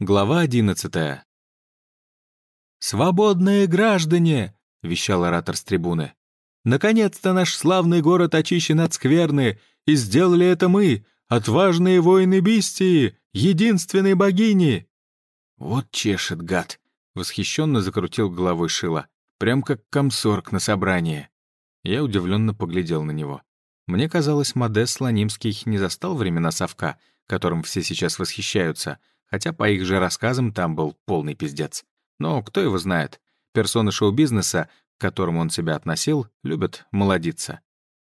Глава одиннадцатая. «Свободные граждане!» — вещал оратор с трибуны. «Наконец-то наш славный город очищен от скверны, и сделали это мы, отважные воины Бистии, единственной богини!» «Вот чешет, гад!» — восхищенно закрутил головой Шила. «Прям как комсорг на собрании». Я удивленно поглядел на него. Мне казалось, Модес Ланимский не застал времена совка, которым все сейчас восхищаются — хотя по их же рассказам там был полный пиздец. Но кто его знает? Персоны шоу-бизнеса, к которому он себя относил, любят молодиться.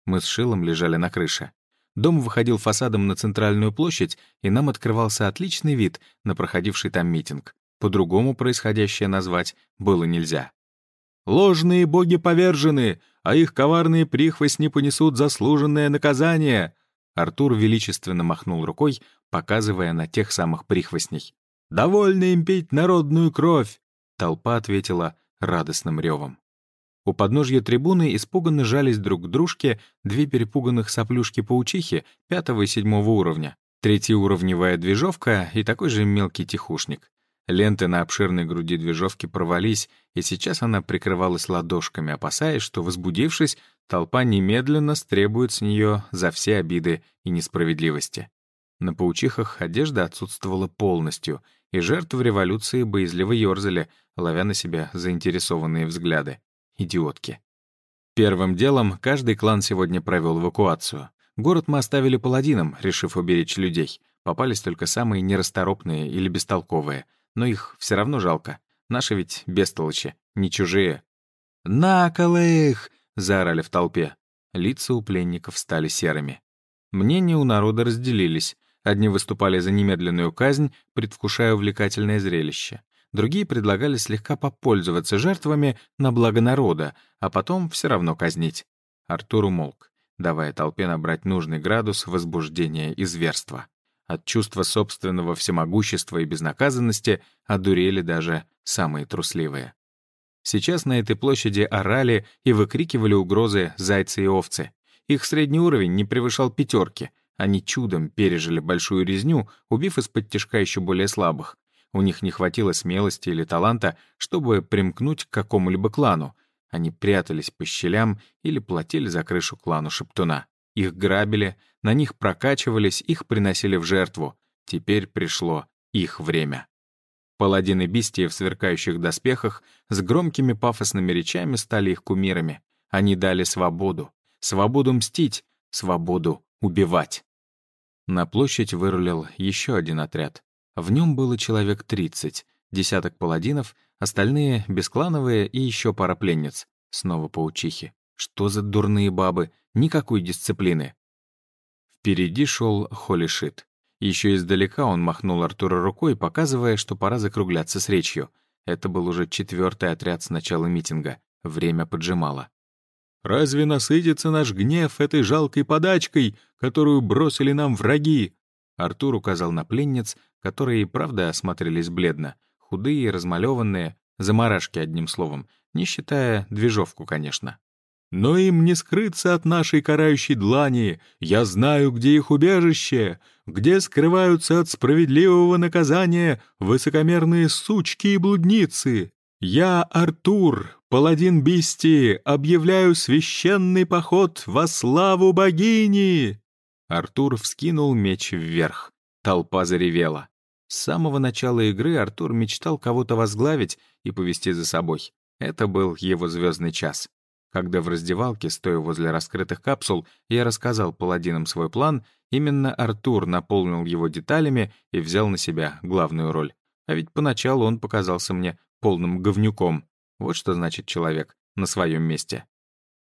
Мы с Шилом лежали на крыше. Дом выходил фасадом на центральную площадь, и нам открывался отличный вид на проходивший там митинг. По-другому происходящее назвать было нельзя. «Ложные боги повержены, а их коварные прихвостни понесут заслуженное наказание!» Артур величественно махнул рукой, показывая на тех самых прихвостней. «Довольно им пить народную кровь!» Толпа ответила радостным ревом. У подножья трибуны испуганно жались друг к дружке две перепуганных соплюшки-паучихи пятого и седьмого уровня, третьеуровневая движовка и такой же мелкий тихушник. Ленты на обширной груди движовки порвались, и сейчас она прикрывалась ладошками, опасаясь, что, возбудившись, толпа немедленно стребует с нее за все обиды и несправедливости. На паучихах одежда отсутствовала полностью, и жертвы революции боязливо ёрзали, ловя на себя заинтересованные взгляды. Идиотки. Первым делом каждый клан сегодня провел эвакуацию. Город мы оставили паладинам, решив уберечь людей. Попались только самые нерасторопные или бестолковые — но их все равно жалко. Наши ведь бестолочи, не чужие. «Наколо их!» — заорали в толпе. Лица у пленников стали серыми. Мнения у народа разделились. Одни выступали за немедленную казнь, предвкушая увлекательное зрелище. Другие предлагали слегка попользоваться жертвами на благо народа, а потом все равно казнить. Артур умолк, давая толпе набрать нужный градус возбуждения и зверства. От чувства собственного всемогущества и безнаказанности одурели даже самые трусливые. Сейчас на этой площади орали и выкрикивали угрозы зайцы и овцы. Их средний уровень не превышал пятерки. Они чудом пережили большую резню, убив из-под тяжка еще более слабых. У них не хватило смелости или таланта, чтобы примкнуть к какому-либо клану. Они прятались по щелям или платили за крышу клану Шептуна. Их грабили, на них прокачивались, их приносили в жертву. Теперь пришло их время. Паладины Бистии в сверкающих доспехах с громкими пафосными речами стали их кумирами. Они дали свободу. Свободу мстить, свободу убивать. На площадь вырулил еще один отряд. В нем было человек 30, десяток паладинов, остальные — бесклановые и еще пара пленниц. Снова паучихи. Что за дурные бабы? Никакой дисциплины. Впереди шел Холишит. Еще издалека он махнул Артура рукой, показывая, что пора закругляться с речью. Это был уже четвертый отряд с начала митинга. Время поджимало. «Разве насытится наш гнев этой жалкой подачкой, которую бросили нам враги?» Артур указал на пленниц, которые и правда осмотрелись бледно. Худые, размалеванные, заморашки, одним словом, не считая движовку, конечно. Но им не скрыться от нашей карающей длани. Я знаю, где их убежище, где скрываются от справедливого наказания высокомерные сучки и блудницы. Я, Артур, паладин Бисти, объявляю священный поход во славу богини!» Артур вскинул меч вверх. Толпа заревела. С самого начала игры Артур мечтал кого-то возглавить и повести за собой. Это был его звездный час. Когда в раздевалке, стоя возле раскрытых капсул, я рассказал паладинам свой план, именно Артур наполнил его деталями и взял на себя главную роль. А ведь поначалу он показался мне полным говнюком. Вот что значит человек на своем месте.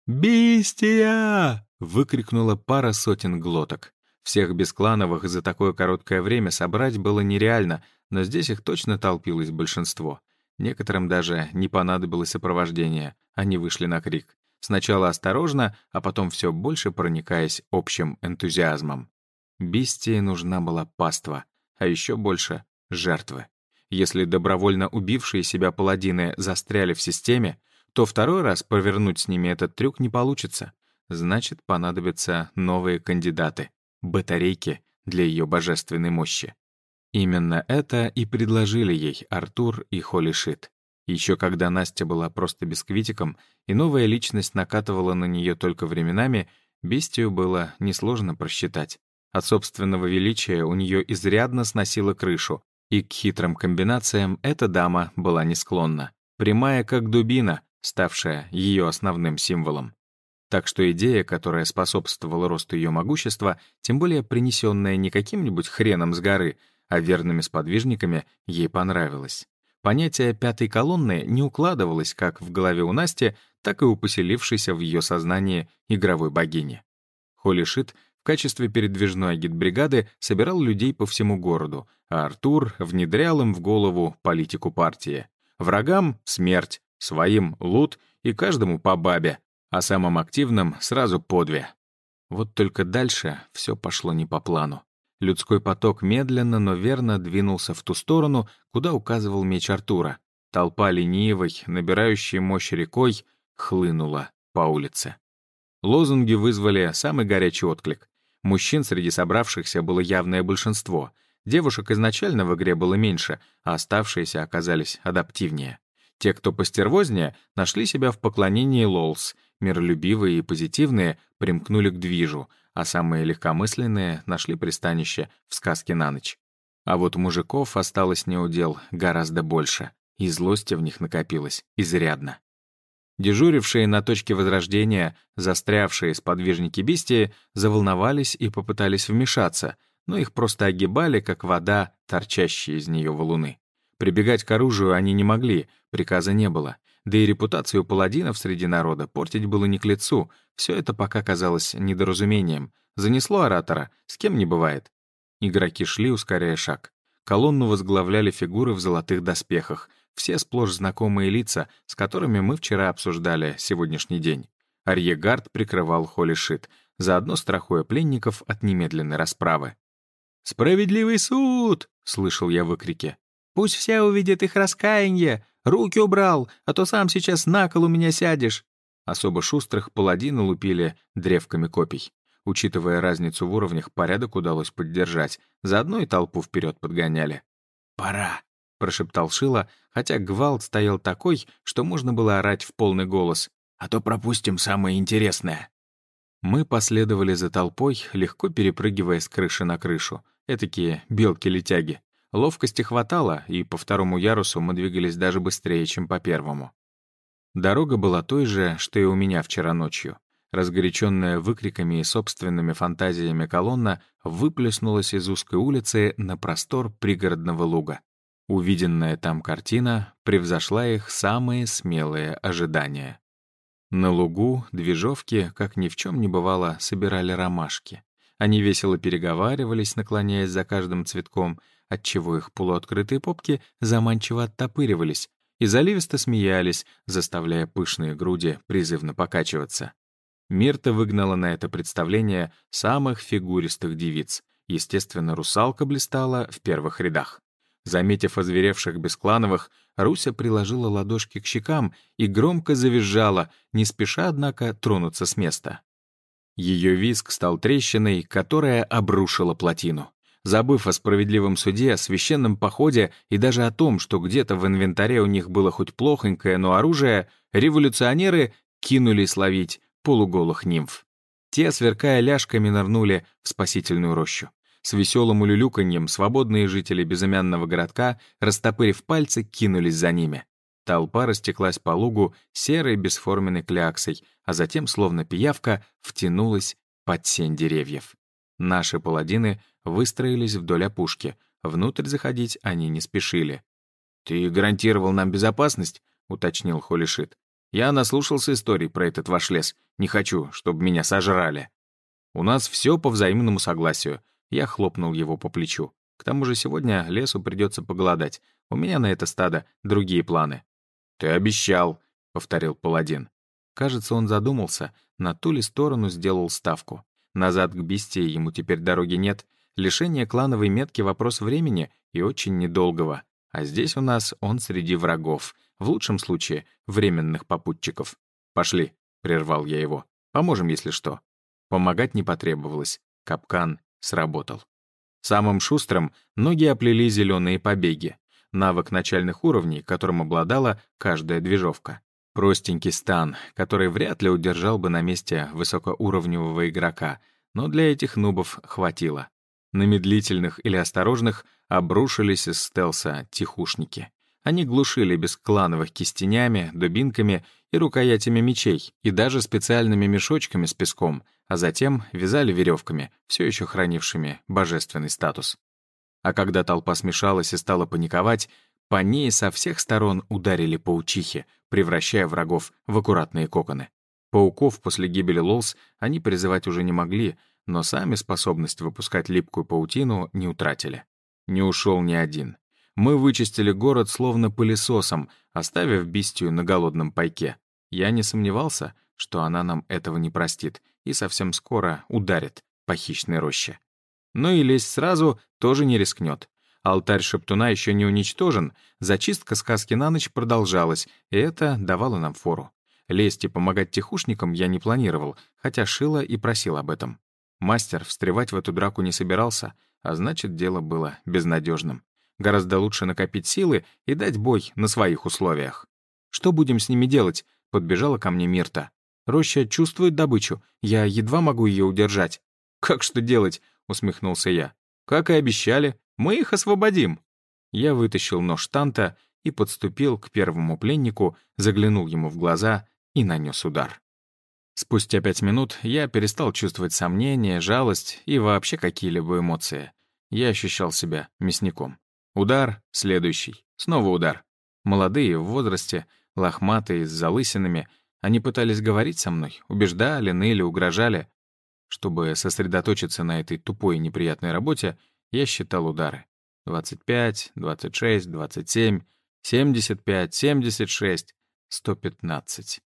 «Бистия!» — выкрикнула пара сотен глоток. Всех бесклановых за такое короткое время собрать было нереально, но здесь их точно толпилось большинство. Некоторым даже не понадобилось сопровождение, они вышли на крик. Сначала осторожно, а потом все больше проникаясь общим энтузиазмом. Бестии нужна была паства, а еще больше — жертвы. Если добровольно убившие себя паладины застряли в системе, то второй раз провернуть с ними этот трюк не получится. Значит, понадобятся новые кандидаты, батарейки для ее божественной мощи. Именно это и предложили ей Артур и Холишит. Еще когда Настя была просто бисквитиком, и новая личность накатывала на нее только временами, бестию было несложно просчитать. От собственного величия у нее изрядно сносило крышу, и к хитрым комбинациям эта дама была не склонна. Прямая как дубина, ставшая ее основным символом. Так что идея, которая способствовала росту ее могущества, тем более принесенная не каким-нибудь хреном с горы — а верными сподвижниками ей понравилось. Понятие пятой колонны не укладывалось как в голове у Насти, так и у поселившейся в ее сознании игровой богини. Холли Шит в качестве передвижной агитбригады собирал людей по всему городу, а Артур внедрял им в голову политику партии. Врагам — смерть, своим — лут и каждому по бабе, а самым активным — сразу по две. Вот только дальше все пошло не по плану. Людской поток медленно, но верно двинулся в ту сторону, куда указывал меч Артура. Толпа ленивой, набирающей мощь рекой, хлынула по улице. Лозунги вызвали самый горячий отклик. Мужчин среди собравшихся было явное большинство. Девушек изначально в игре было меньше, а оставшиеся оказались адаптивнее. Те, кто постервознее, нашли себя в поклонении Лолс. Миролюбивые и позитивные примкнули к движу, а самые легкомысленные нашли пристанище в сказке на ночь. А вот мужиков осталось неудел гораздо больше, и злости в них накопилось изрядно. Дежурившие на точке возрождения, застрявшие сподвижники бестии, заволновались и попытались вмешаться, но их просто огибали, как вода, торчащая из нее валуны. Прибегать к оружию они не могли, приказа не было, да и репутацию паладинов среди народа портить было не к лицу, все это пока казалось недоразумением. Занесло оратора, с кем не бывает. Игроки шли, ускоряя шаг. Колонну возглавляли фигуры в золотых доспехах, все сплошь знакомые лица, с которыми мы вчера обсуждали сегодняшний день. Арьегард прикрывал Холишит, заодно страхуя пленников от немедленной расправы. «Справедливый суд!» — слышал я выкрики. «Пусть все увидят их раскаяние! Руки убрал, а то сам сейчас на кол у меня сядешь!» Особо шустрых паладины лупили древками копий. Учитывая разницу в уровнях, порядок удалось поддержать. Заодно и толпу вперед подгоняли. «Пора!» — прошептал Шила, хотя гвалт стоял такой, что можно было орать в полный голос. «А то пропустим самое интересное!» Мы последовали за толпой, легко перепрыгивая с крыши на крышу. Этакие белки-летяги. Ловкости хватало, и по второму ярусу мы двигались даже быстрее, чем по первому. Дорога была той же, что и у меня вчера ночью. Разгоряченная выкриками и собственными фантазиями колонна выплеснулась из узкой улицы на простор пригородного луга. Увиденная там картина превзошла их самые смелые ожидания. На лугу движовки, как ни в чем не бывало, собирали ромашки. Они весело переговаривались, наклоняясь за каждым цветком — отчего их полуоткрытые попки заманчиво оттопыривались, и заливисто смеялись, заставляя пышные груди призывно покачиваться. Мирта выгнала на это представление самых фигуристых девиц. Естественно, русалка блистала в первых рядах. Заметив озверевших бесклановых, Руся приложила ладошки к щекам и громко завизжала, не спеша, однако, тронуться с места. Ее визг стал трещиной, которая обрушила плотину. Забыв о справедливом суде, о священном походе и даже о том, что где-то в инвентаре у них было хоть плохонькое, но оружие, революционеры кинулись ловить полуголых нимф. Те, сверкая ляжками, нырнули в спасительную рощу. С веселым улюлюканьем свободные жители безымянного городка, растопырив пальцы, кинулись за ними. Толпа растеклась по лугу серой бесформенной кляксой, а затем, словно пиявка, втянулась под сень деревьев. Наши паладины выстроились вдоль опушки. Внутрь заходить они не спешили. «Ты гарантировал нам безопасность?» — уточнил Холишит. «Я наслушался историй про этот ваш лес. Не хочу, чтобы меня сожрали». «У нас все по взаимному согласию». Я хлопнул его по плечу. «К тому же сегодня лесу придется поголодать. У меня на это стадо другие планы». «Ты обещал», — повторил паладин. Кажется, он задумался, на ту ли сторону сделал ставку. Назад к бестии ему теперь дороги нет. Лишение клановой метки — вопрос времени и очень недолгого. А здесь у нас он среди врагов. В лучшем случае — временных попутчиков. «Пошли», — прервал я его. «Поможем, если что». Помогать не потребовалось. Капкан сработал. Самым шустрым ноги оплели зеленые побеги. Навык начальных уровней, которым обладала каждая движовка. Простенький стан, который вряд ли удержал бы на месте высокоуровневого игрока, но для этих нубов хватило. На медлительных или осторожных обрушились из стелса тихушники. Они глушили бесклановых кистенями, дубинками и рукоятями мечей, и даже специальными мешочками с песком, а затем вязали веревками, все еще хранившими божественный статус. А когда толпа смешалась и стала паниковать, по ней со всех сторон ударили паучихи, превращая врагов в аккуратные коконы. Пауков после гибели Лолс они призывать уже не могли, но сами способность выпускать липкую паутину не утратили. Не ушел ни один. Мы вычистили город словно пылесосом, оставив бистию на голодном пайке. Я не сомневался, что она нам этого не простит и совсем скоро ударит по хищной роще. Но и лезть сразу тоже не рискнет. Алтарь Шептуна еще не уничтожен, зачистка сказки на ночь продолжалась, и это давало нам фору. Лезть и помогать тихушникам я не планировал, хотя Шила и просил об этом. Мастер встревать в эту драку не собирался, а значит, дело было безнадежным. Гораздо лучше накопить силы и дать бой на своих условиях. «Что будем с ними делать?» — подбежала ко мне Мирта. «Роща чувствует добычу. Я едва могу ее удержать». «Как что делать?» — усмехнулся я. «Как и обещали, мы их освободим». Я вытащил нож Танта и подступил к первому пленнику, заглянул ему в глаза и нанес удар. Спустя пять минут я перестал чувствовать сомнения, жалость и вообще какие-либо эмоции. Я ощущал себя мясником. Удар, следующий, снова удар. Молодые, в возрасте, лохматые, с залысинами, они пытались говорить со мной, убеждали, ныли, угрожали. Чтобы сосредоточиться на этой тупой и неприятной работе, я считал удары. 25, 26, 27, 75, 76, 115.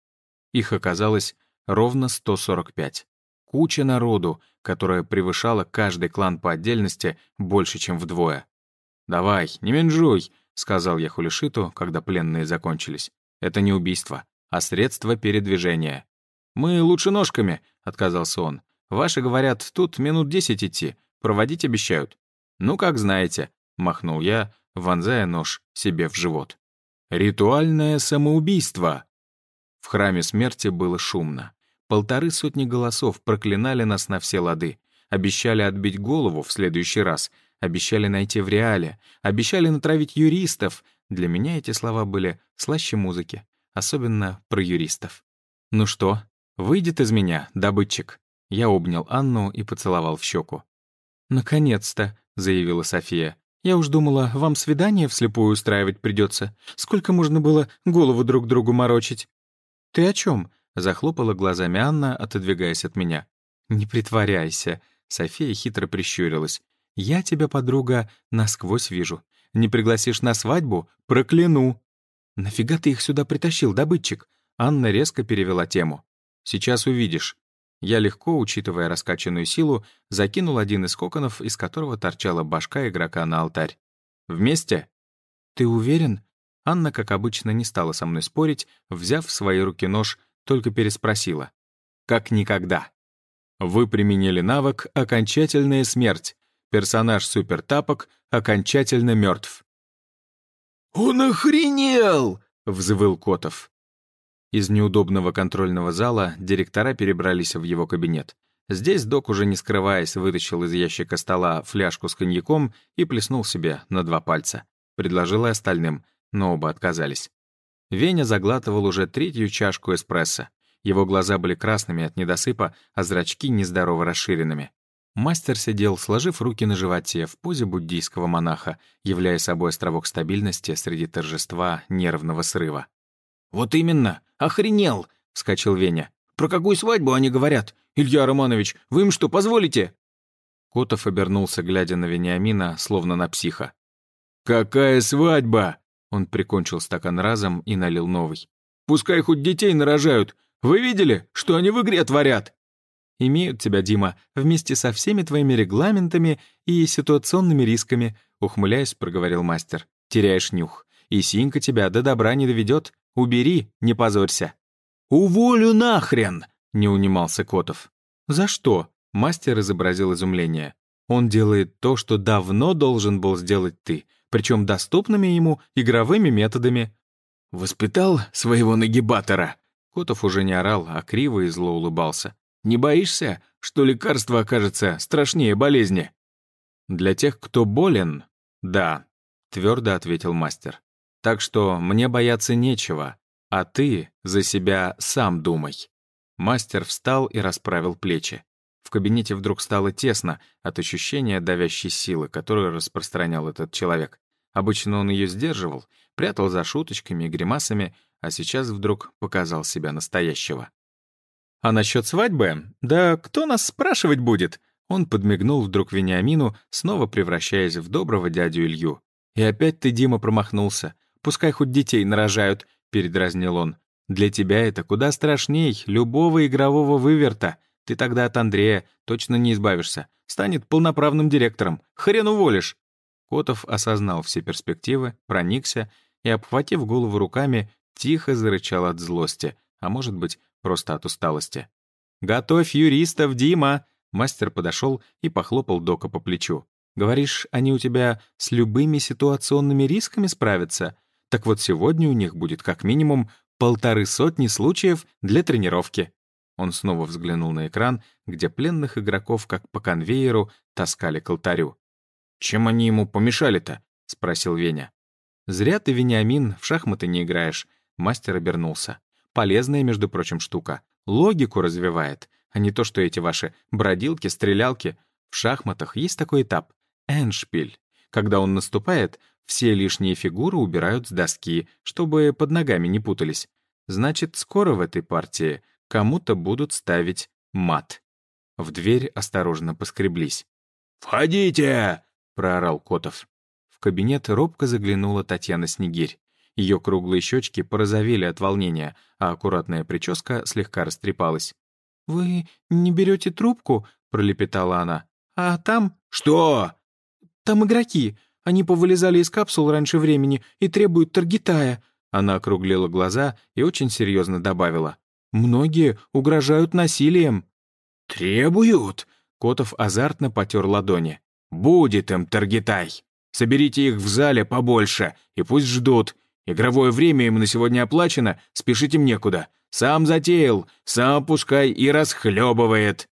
Их оказалось ровно 145. Куча народу, которая превышала каждый клан по отдельности больше, чем вдвое. «Давай, не менжуй», — сказал я Хулишиту, когда пленные закончились. «Это не убийство, а средство передвижения». «Мы лучше ножками», — отказался он. «Ваши говорят, тут минут десять идти, проводить обещают». «Ну, как знаете», — махнул я, вонзая нож себе в живот. «Ритуальное самоубийство». В храме смерти было шумно. Полторы сотни голосов проклинали нас на все лады, обещали отбить голову в следующий раз — обещали найти в реале, обещали натравить юристов. Для меня эти слова были слаще музыки, особенно про юристов. «Ну что, выйдет из меня, добытчик?» Я обнял Анну и поцеловал в щеку. «Наконец-то», — заявила София. «Я уж думала, вам свидание вслепую устраивать придется. Сколько можно было голову друг другу морочить?» «Ты о чем? захлопала глазами Анна, отодвигаясь от меня. «Не притворяйся», — София хитро прищурилась. Я тебя, подруга, насквозь вижу. Не пригласишь на свадьбу — прокляну». «Нафига ты их сюда притащил, добытчик?» Анна резко перевела тему. «Сейчас увидишь». Я легко, учитывая раскачанную силу, закинул один из коконов, из которого торчала башка игрока на алтарь. «Вместе?» «Ты уверен?» Анна, как обычно, не стала со мной спорить, взяв в свои руки нож, только переспросила. «Как никогда». Вы применили навык «Окончательная смерть». Персонаж супертапок окончательно мертв. «Он охренел!» — взвыл Котов. Из неудобного контрольного зала директора перебрались в его кабинет. Здесь док, уже не скрываясь, вытащил из ящика стола фляжку с коньяком и плеснул себе на два пальца. Предложил и остальным, но оба отказались. Веня заглатывал уже третью чашку эспрессо. Его глаза были красными от недосыпа, а зрачки нездорово расширенными. Мастер сидел, сложив руки на животе, в позе буддийского монаха, являя собой островок стабильности среди торжества нервного срыва. «Вот именно! Охренел!» — вскочил Веня. «Про какую свадьбу они говорят? Илья Романович, вы им что, позволите?» Котов обернулся, глядя на Вениамина, словно на психа. «Какая свадьба?» Он прикончил стакан разом и налил новый. «Пускай хоть детей нарожают. Вы видели, что они в игре творят?» имеют тебя, Дима, вместе со всеми твоими регламентами и ситуационными рисками», — ухмыляясь, проговорил мастер. «Теряешь нюх. И Синька тебя до добра не доведет. Убери, не позорься». «Уволю нахрен!» — не унимался Котов. «За что?» — мастер изобразил изумление. Он делает то, что давно должен был сделать ты, причем доступными ему игровыми методами. «Воспитал своего нагибатора?» Котов уже не орал, а криво и зло улыбался. «Не боишься, что лекарство окажется страшнее болезни?» «Для тех, кто болен, да», — твердо ответил мастер. «Так что мне бояться нечего, а ты за себя сам думай». Мастер встал и расправил плечи. В кабинете вдруг стало тесно от ощущения давящей силы, которую распространял этот человек. Обычно он ее сдерживал, прятал за шуточками и гримасами, а сейчас вдруг показал себя настоящего. «А насчет свадьбы? Да кто нас спрашивать будет?» Он подмигнул вдруг Вениамину, снова превращаясь в доброго дядю Илью. «И опять ты, Дима, промахнулся. Пускай хоть детей нарожают», — передразнил он. «Для тебя это куда страшней любого игрового выверта. Ты тогда от Андрея точно не избавишься. Станет полноправным директором. Хрен уволишь. Котов осознал все перспективы, проникся и, обхватив голову руками, тихо зарычал от злости, а может быть, просто от усталости. «Готовь юристов, Дима!» Мастер подошел и похлопал Дока по плечу. «Говоришь, они у тебя с любыми ситуационными рисками справятся? Так вот сегодня у них будет как минимум полторы сотни случаев для тренировки. Он снова взглянул на экран, где пленных игроков, как по конвейеру, таскали к алтарю. «Чем они ему помешали-то?» — спросил Веня. «Зря ты, Вениамин, в шахматы не играешь». Мастер обернулся. «Полезная, между прочим, штука. Логику развивает, а не то, что эти ваши бродилки, стрелялки. В шахматах есть такой этап — эншпиль. Когда он наступает, все лишние фигуры убирают с доски, чтобы под ногами не путались. Значит, скоро в этой партии кому-то будут ставить мат. В дверь осторожно поскреблись. «Входите!» — проорал Котов. В кабинет робко заглянула Татьяна Снегирь. Ее круглые щечки порозовели от волнения, а аккуратная прическа слегка растрепалась. «Вы не берете трубку?» — пролепетала она. «А там...» «Что?» «Там игроки. Они повылезали из капсул раньше времени и требуют Таргитая». Она округлила глаза и очень серьезно добавила. Многие угрожают насилием». «Требуют?» Котов азартно потер ладони. «Будет им, Таргитай. Соберите их в зале побольше, и пусть ждут. Игровое время им на сегодня оплачено, спешить им некуда. Сам затеял, сам пускай и расхлебывает».